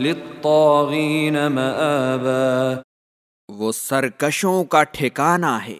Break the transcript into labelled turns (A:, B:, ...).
A: للطاغین مآبا۔
B: وہ سرکشوں کا ٹھکانہ ہے۔